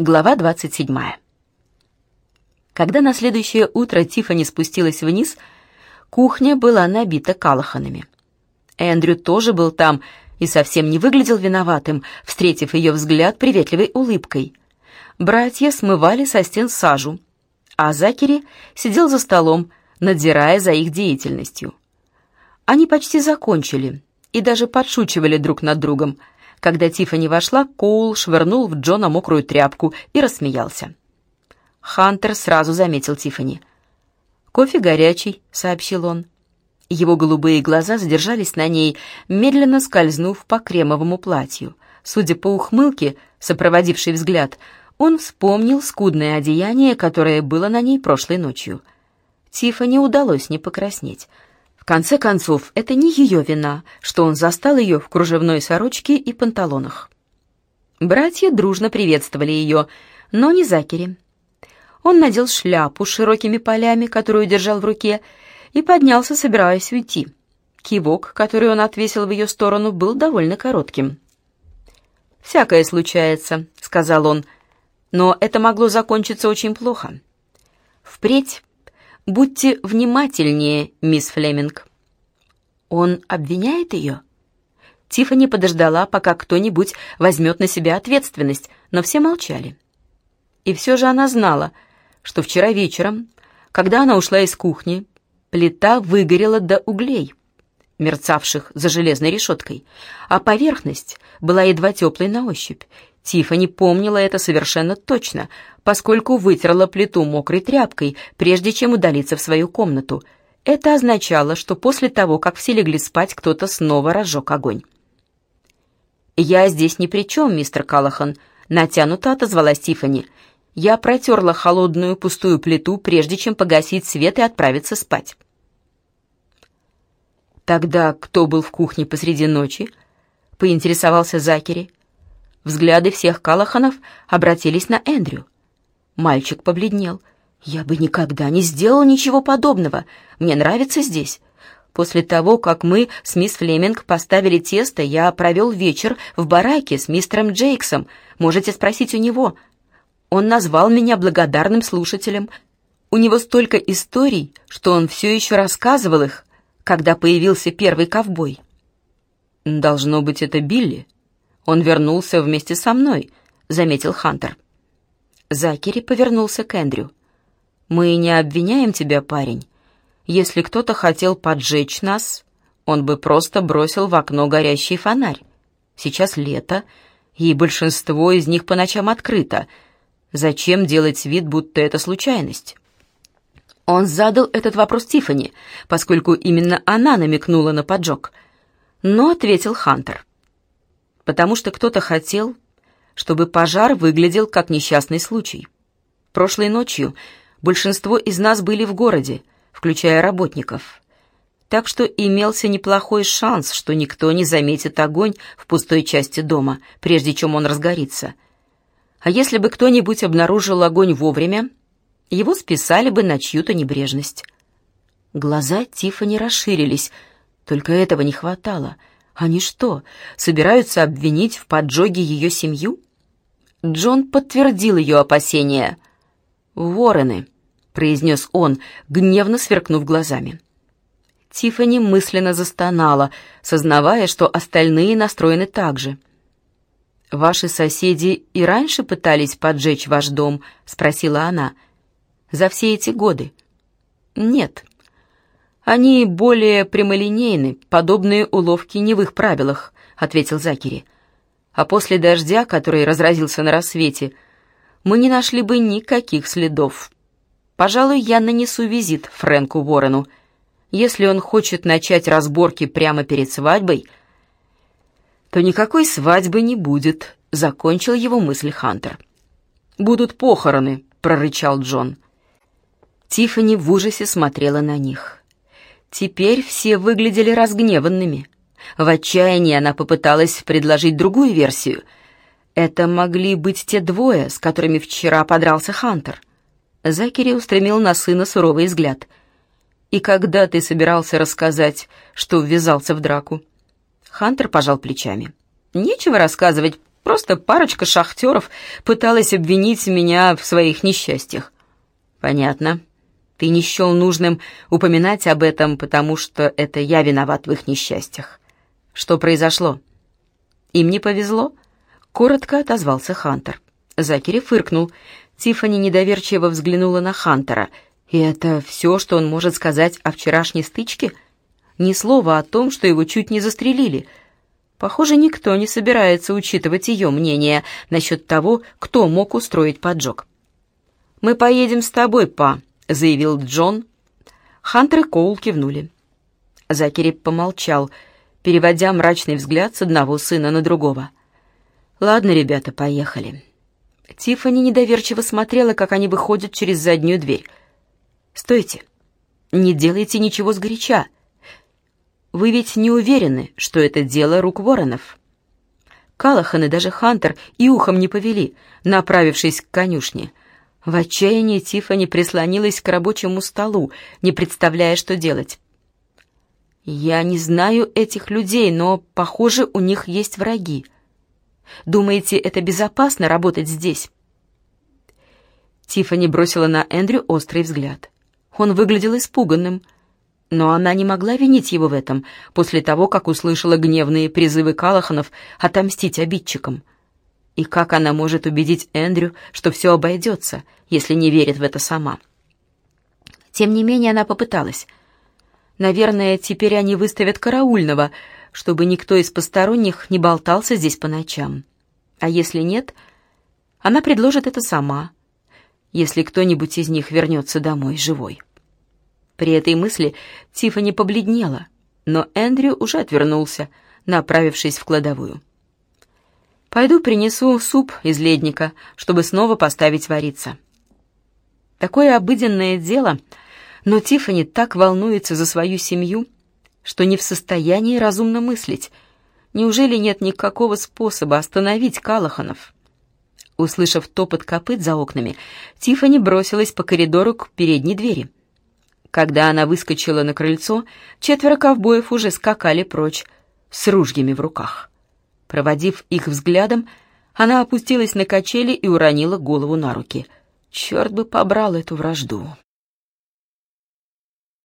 Глава 27. Когда на следующее утро Тиффани спустилась вниз, кухня была набита калаханами. Эндрю тоже был там и совсем не выглядел виноватым, встретив ее взгляд приветливой улыбкой. Братья смывали со стен сажу, а Закери сидел за столом, надзирая за их деятельностью. Они почти закончили и даже подшучивали друг над другом – когда Тиффани вошла, Коул швырнул в Джона мокрую тряпку и рассмеялся. Хантер сразу заметил Тиффани. «Кофе горячий», — сообщил он. Его голубые глаза задержались на ней, медленно скользнув по кремовому платью. Судя по ухмылке, сопроводившей взгляд, он вспомнил скудное одеяние, которое было на ней прошлой ночью. Тиффани удалось не покраснеть — конце концов, это не ее вина, что он застал ее в кружевной сорочке и панталонах. Братья дружно приветствовали ее, но не Закери. Он надел шляпу с широкими полями, которую держал в руке, и поднялся, собираясь уйти. Кивок, который он отвесил в ее сторону, был довольно коротким. «Всякое случается», — сказал он, — «но это могло закончиться очень плохо. Впредь Будьте внимательнее, мисс Флеминг. Он обвиняет ее? Тиффани подождала, пока кто-нибудь возьмет на себя ответственность, но все молчали. И все же она знала, что вчера вечером, когда она ушла из кухни, плита выгорела до углей, мерцавших за железной решеткой, а поверхность была едва теплой на ощупь, Тиффани помнила это совершенно точно, поскольку вытерла плиту мокрой тряпкой, прежде чем удалиться в свою комнату. Это означало, что после того, как все легли спать, кто-то снова разжег огонь. «Я здесь ни при чем, мистер Калахан», — натянуто отозвалась Тиффани. «Я протерла холодную пустую плиту, прежде чем погасить свет и отправиться спать». «Тогда кто был в кухне посреди ночи?» — поинтересовался Закери. Взгляды всех Калаханов обратились на Эндрю. Мальчик побледнел. «Я бы никогда не сделал ничего подобного. Мне нравится здесь. После того, как мы с мисс Флеминг поставили тесто, я провел вечер в бараке с мистером Джейксом. Можете спросить у него. Он назвал меня благодарным слушателем. У него столько историй, что он все еще рассказывал их, когда появился первый ковбой». «Должно быть, это Билли», он вернулся вместе со мной», — заметил Хантер. Закери повернулся к Эндрю. «Мы не обвиняем тебя, парень. Если кто-то хотел поджечь нас, он бы просто бросил в окно горящий фонарь. Сейчас лето, и большинство из них по ночам открыто. Зачем делать вид, будто это случайность?» Он задал этот вопрос Тиффани, поскольку именно она намекнула на поджог. Но ответил Хантер потому что кто-то хотел, чтобы пожар выглядел как несчастный случай. Прошлой ночью большинство из нас были в городе, включая работников. Так что имелся неплохой шанс, что никто не заметит огонь в пустой части дома, прежде чем он разгорится. А если бы кто-нибудь обнаружил огонь вовремя, его списали бы на чью-то небрежность. Глаза Тиффани расширились, только этого не хватало — они что, собираются обвинить в поджоге ее семью? Джон подтвердил ее опасения. «Вороны», — произнес он, гневно сверкнув глазами. Тиффани мысленно застонала, сознавая, что остальные настроены так же. «Ваши соседи и раньше пытались поджечь ваш дом?» — спросила она. «За все эти годы?» «Нет», «Они более прямолинейны, подобные уловки не в их правилах», — ответил Закери. «А после дождя, который разразился на рассвете, мы не нашли бы никаких следов. Пожалуй, я нанесу визит Фрэнку Ворону. Если он хочет начать разборки прямо перед свадьбой, то никакой свадьбы не будет», — закончил его мысль Хантер. «Будут похороны», — прорычал Джон. Тиффани в ужасе смотрела на них. Теперь все выглядели разгневанными. В отчаянии она попыталась предложить другую версию. Это могли быть те двое, с которыми вчера подрался Хантер. Закери устремил на сына суровый взгляд. «И когда ты собирался рассказать, что ввязался в драку?» Хантер пожал плечами. «Нечего рассказывать, Просто парочка шахтеров пыталась обвинить меня в своих несчастьях». «Понятно. Ты не счел нужным упоминать об этом, потому что это я виноват в их несчастьях. Что произошло?» «Им не повезло?» — коротко отозвался Хантер. Закери фыркнул. Тиффани недоверчиво взглянула на Хантера. «И это все, что он может сказать о вчерашней стычке?» Ни слова о том, что его чуть не застрелили. Похоже, никто не собирается учитывать ее мнение насчет того, кто мог устроить поджог. «Мы поедем с тобой, па», — заявил Джон. Хантер и Коул кивнули. Закери помолчал, переводя мрачный взгляд с одного сына на другого. «Ладно, ребята, поехали». Тиффани недоверчиво смотрела, как они выходят через заднюю дверь. «Стойте! Не делайте ничего сгоряча. Вы ведь не уверены, что это дело рук воронов?» Калахан и даже Хантер и ухом не повели, направившись к конюшне. В отчаянии Тиффани прислонилась к рабочему столу, не представляя, что делать. «Я не знаю этих людей, но, похоже, у них есть враги. Думаете, это безопасно работать здесь?» Тиффани бросила на Эндрю острый взгляд. Он выглядел испуганным, но она не могла винить его в этом после того, как услышала гневные призывы Калаханов отомстить обидчикам. И как она может убедить Эндрю, что все обойдется, если не верит в это сама? Тем не менее, она попыталась. Наверное, теперь они выставят караульного, чтобы никто из посторонних не болтался здесь по ночам. А если нет, она предложит это сама, если кто-нибудь из них вернется домой живой. При этой мысли Тиффани побледнела, но Эндрю уже отвернулся, направившись в кладовую. «Пойду принесу суп из ледника, чтобы снова поставить вариться». Такое обыденное дело, но Тиффани так волнуется за свою семью, что не в состоянии разумно мыслить. Неужели нет никакого способа остановить Калаханов? Услышав топот копыт за окнами, Тиффани бросилась по коридору к передней двери. Когда она выскочила на крыльцо, четверо ковбоев уже скакали прочь с ружьями в руках. Проводив их взглядом, она опустилась на качели и уронила голову на руки. Черт бы побрал эту вражду.